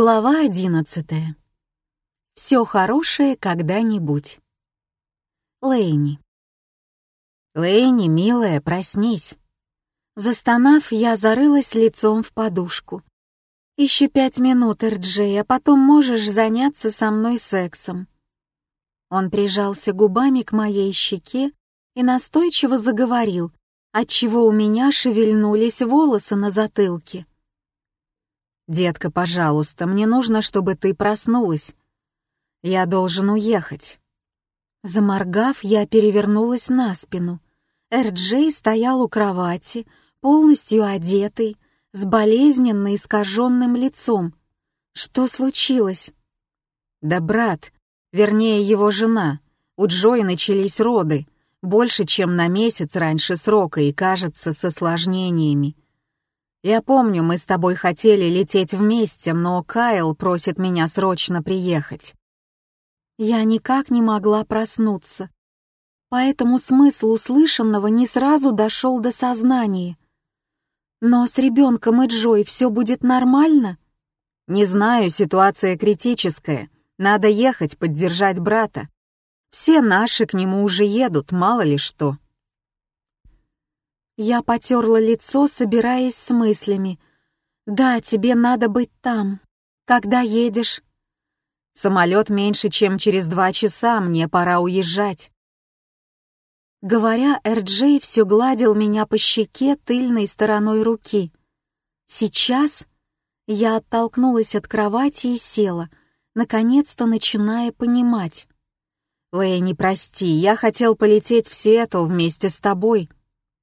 Глава одиннадцатая. Все хорошее когда-нибудь. Лейни. Лейни, милая, проснись. Застонав, я зарылась лицом в подушку. Еще пять минут, Эрджей, а потом можешь заняться со мной сексом. Он прижался губами к моей щеке и настойчиво заговорил, отчего у меня шевельнулись волосы на затылке. «Детка, пожалуйста, мне нужно, чтобы ты проснулась. Я должен уехать». Заморгав, я перевернулась на спину. Эрджей стоял у кровати, полностью одетый, с болезненно искаженным лицом. Что случилось? Да брат, вернее его жена. У Джои начались роды, больше, чем на месяц раньше срока и, кажется, с осложнениями. Я помню, мы с тобой хотели лететь вместе, но Кайл просит меня срочно приехать. Я никак не могла проснуться, поэтому смысл услышанного не сразу дошел до сознания. Но с ребенком и Джой все будет нормально? Не знаю, ситуация критическая. Надо ехать поддержать брата. Все наши к нему уже едут, мало ли что. Я потерла лицо, собираясь с мыслями. «Да, тебе надо быть там. Когда едешь?» «Самолет меньше, чем через два часа, мне пора уезжать». Говоря, Эрджей все гладил меня по щеке тыльной стороной руки. «Сейчас?» Я оттолкнулась от кровати и села, наконец-то начиная понимать. «Лэйни, прости, я хотел полететь в Сиэтл вместе с тобой».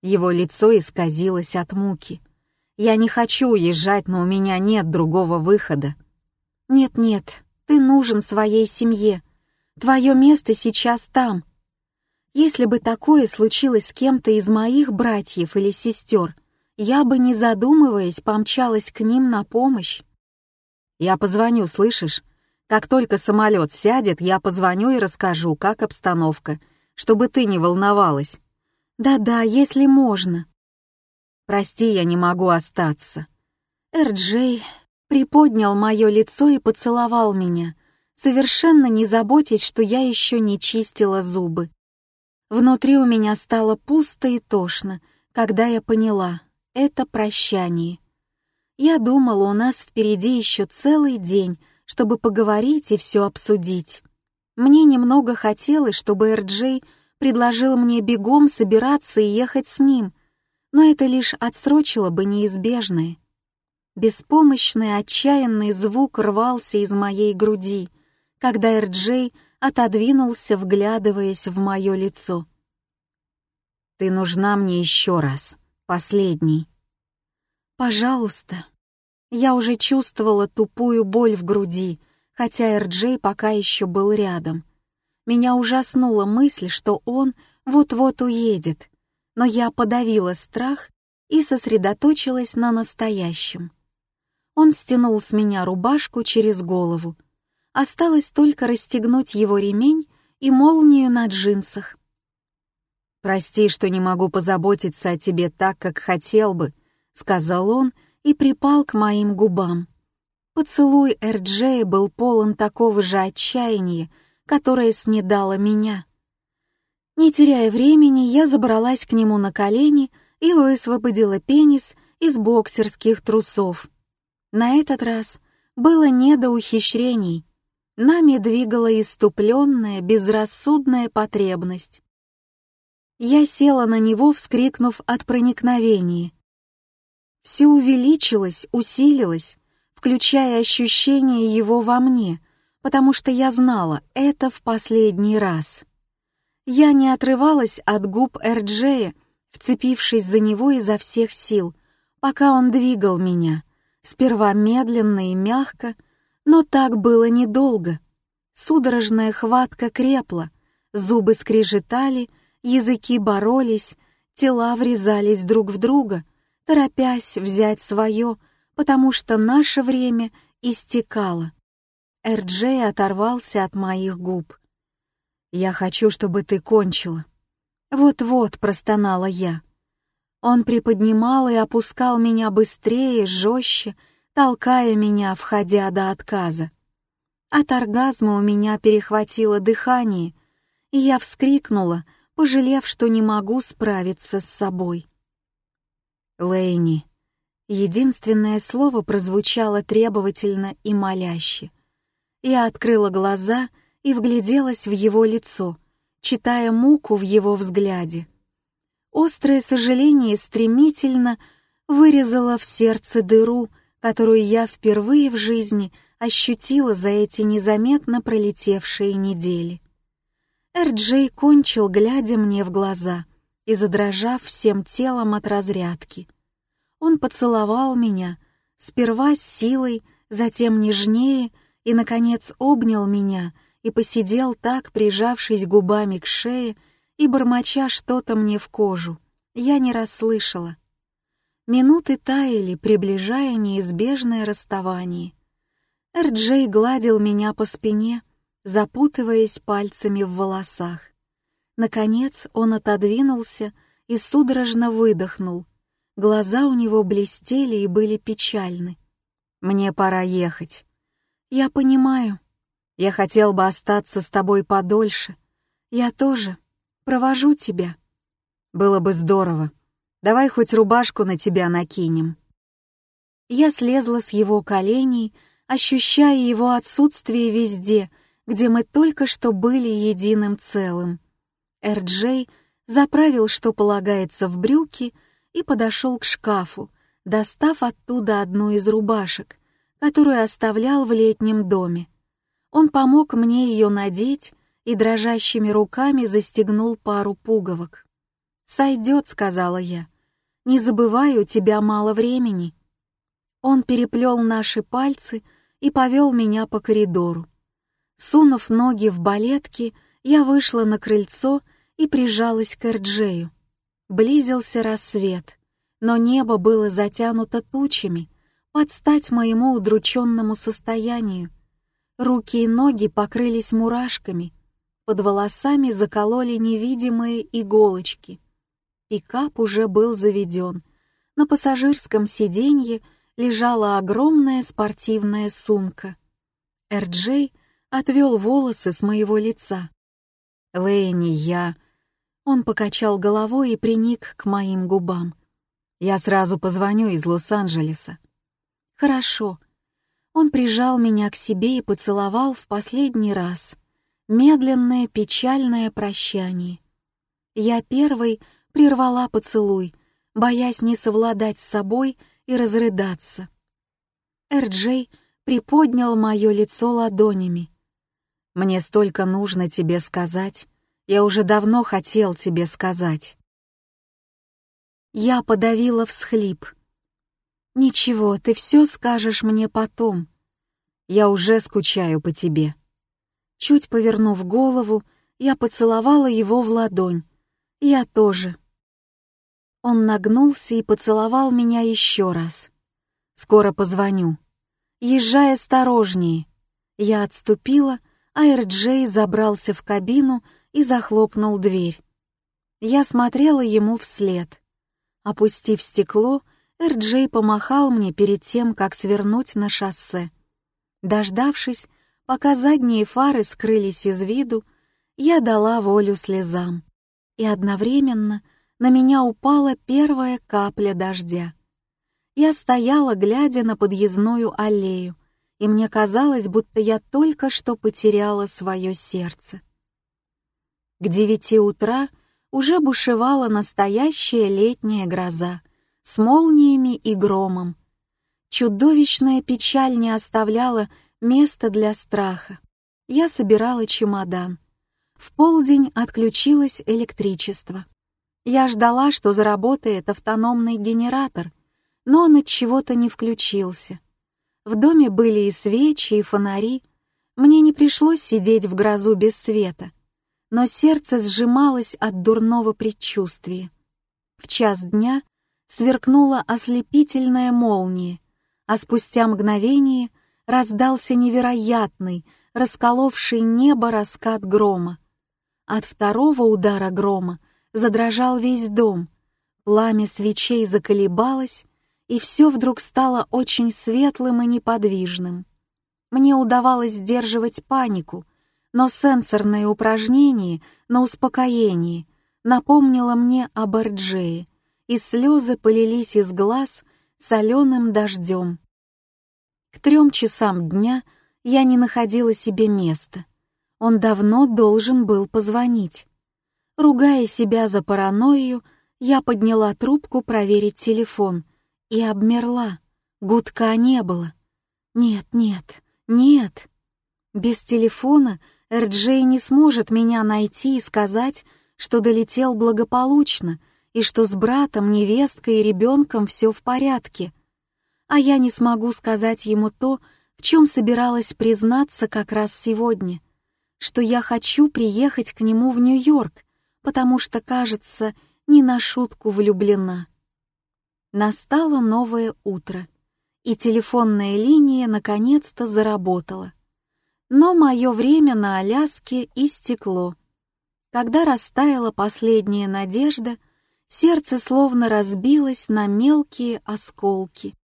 Его лицо исказилось от муки. «Я не хочу уезжать, но у меня нет другого выхода». «Нет-нет, ты нужен своей семье. Твое место сейчас там. Если бы такое случилось с кем-то из моих братьев или сестер, я бы, не задумываясь, помчалась к ним на помощь. Я позвоню, слышишь? Как только самолет сядет, я позвоню и расскажу, как обстановка, чтобы ты не волновалась. Да-да, если можно. Прости, я не могу остаться. Эрджей приподнял мое лицо и поцеловал меня, совершенно не заботясь, что я еще не чистила зубы. Внутри у меня стало пусто и тошно, когда я поняла — это прощание. Я думала, у нас впереди еще целый день, чтобы поговорить и все обсудить. Мне немного хотелось, чтобы Эрджей предложил мне бегом собираться и ехать с ним, но это лишь отсрочило бы неизбежное. Беспомощный, отчаянный звук рвался из моей груди, когда Эрджей отодвинулся, вглядываясь в мое лицо. «Ты нужна мне еще раз, последний». «Пожалуйста». Я уже чувствовала тупую боль в груди, хотя Эрджей пока еще был рядом — меня ужаснула мысль, что он вот-вот уедет, но я подавила страх и сосредоточилась на настоящем. Он стянул с меня рубашку через голову. Осталось только расстегнуть его ремень и молнию на джинсах. «Прости, что не могу позаботиться о тебе так, как хотел бы», — сказал он и припал к моим губам. Поцелуй Эрджея был полон такого же отчаяния, которое снедало меня. Не теряя времени, я забралась к нему на колени и высвободила пенис из боксерских трусов. На этот раз было не до ухищрений. Нами двигала иступленная, безрассудная потребность. Я села на него, вскрикнув от проникновения. Все увеличилось, усилилось, включая ощущение его во мне, потому что я знала, это в последний раз. Я не отрывалась от губ Эрджея, вцепившись за него изо всех сил, пока он двигал меня, сперва медленно и мягко, но так было недолго. Судорожная хватка крепла, зубы скрежетали, языки боролись, тела врезались друг в друга, торопясь взять свое, потому что наше время истекало. Эрджей оторвался от моих губ. «Я хочу, чтобы ты кончила». «Вот-вот», — простонала я. Он приподнимал и опускал меня быстрее, жестче, толкая меня, входя до отказа. От оргазма у меня перехватило дыхание, и я вскрикнула, пожалев, что не могу справиться с собой. Лейни. Единственное слово прозвучало требовательно и моляще. Я открыла глаза и вгляделась в его лицо, читая муку в его взгляде. Острое сожаление стремительно вырезало в сердце дыру, которую я впервые в жизни ощутила за эти незаметно пролетевшие недели. Эрджей кончил, глядя мне в глаза и задрожав всем телом от разрядки. Он поцеловал меня, сперва с силой, затем нежнее, и, наконец, обнял меня и посидел так, прижавшись губами к шее, и бормоча что-то мне в кожу. Я не расслышала. Минуты таяли, приближая неизбежное расставание. Эрджей гладил меня по спине, запутываясь пальцами в волосах. Наконец он отодвинулся и судорожно выдохнул. Глаза у него блестели и были печальны. «Мне пора ехать». «Я понимаю. Я хотел бы остаться с тобой подольше. Я тоже. Провожу тебя. Было бы здорово. Давай хоть рубашку на тебя накинем. Я слезла с его коленей, ощущая его отсутствие везде, где мы только что были единым целым. Эрджей заправил, что полагается в брюки, и подошел к шкафу, достав оттуда одну из рубашек, которую оставлял в летнем доме. Он помог мне ее надеть, и дрожащими руками застегнул пару пуговок. «Сойдет», — сказала я. «Не забывай, у тебя мало времени». Он переплел наши пальцы и повел меня по коридору. Сунув ноги в балетки, я вышла на крыльцо и прижалась к Эрджею. Близился рассвет, но небо было затянуто тучами, под стать моему удрученному состоянию. Руки и ноги покрылись мурашками, под волосами закололи невидимые иголочки. Пикап уже был заведен. На пассажирском сиденье лежала огромная спортивная сумка. Эрджей отвел волосы с моего лица. «Лэйни, я...» Он покачал головой и приник к моим губам. «Я сразу позвоню из Лос-Анджелеса». «Хорошо». Он прижал меня к себе и поцеловал в последний раз — медленное печальное прощание. Я первой прервала поцелуй, боясь не совладать с собой и разрыдаться. Эрджей приподнял мое лицо ладонями. «Мне столько нужно тебе сказать, я уже давно хотел тебе сказать». Я подавила всхлип. «Ничего, ты все скажешь мне потом. Я уже скучаю по тебе». Чуть повернув голову, я поцеловала его в ладонь. Я тоже. Он нагнулся и поцеловал меня еще раз. «Скоро позвоню». «Езжай осторожнее». Я отступила, а Эрджей забрался в кабину и захлопнул дверь. Я смотрела ему вслед. Опустив стекло, Эрджей помахал мне перед тем, как свернуть на шоссе. Дождавшись, Пока задние фары скрылись из виду, я дала волю слезам. И одновременно на меня упала первая капля дождя. Я стояла, глядя на подъездную аллею, и мне казалось, будто я только что потеряла свое сердце. К девяти утра уже бушевала настоящая летняя гроза с молниями и громом. Чудовищная печаль не оставляла место для страха. Я собирала чемодан. В полдень отключилось электричество. Я ждала, что заработает автономный генератор, но он от чего-то не включился. В доме были и свечи, и фонари. Мне не пришлось сидеть в грозу без света, но сердце сжималось от дурного предчувствия. В час дня сверкнула ослепительная молния, а спустя мгновение — раздался невероятный, расколовший небо раскат грома. От второго удара грома задрожал весь дом, пламя свечей заколебалось, и все вдруг стало очень светлым и неподвижным. Мне удавалось сдерживать панику, но сенсорное упражнение на успокоение напомнило мне об Эрджее, и слезы полились из глаз соленым дождем. К трем часам дня я не находила себе места. Он давно должен был позвонить. Ругая себя за паранойю, я подняла трубку проверить телефон и обмерла. Гудка не было. Нет, нет, нет. Без телефона Эрджей не сможет меня найти и сказать, что долетел благополучно и что с братом, невесткой и ребенком все в порядке. А я не смогу сказать ему то, в чем собиралась признаться как раз сегодня, что я хочу приехать к нему в Нью-Йорк, потому что, кажется, не на шутку влюблена. Настало новое утро, и телефонная линия наконец-то заработала. Но мое время на Аляске истекло. Когда растаяла последняя надежда, сердце словно разбилось на мелкие осколки.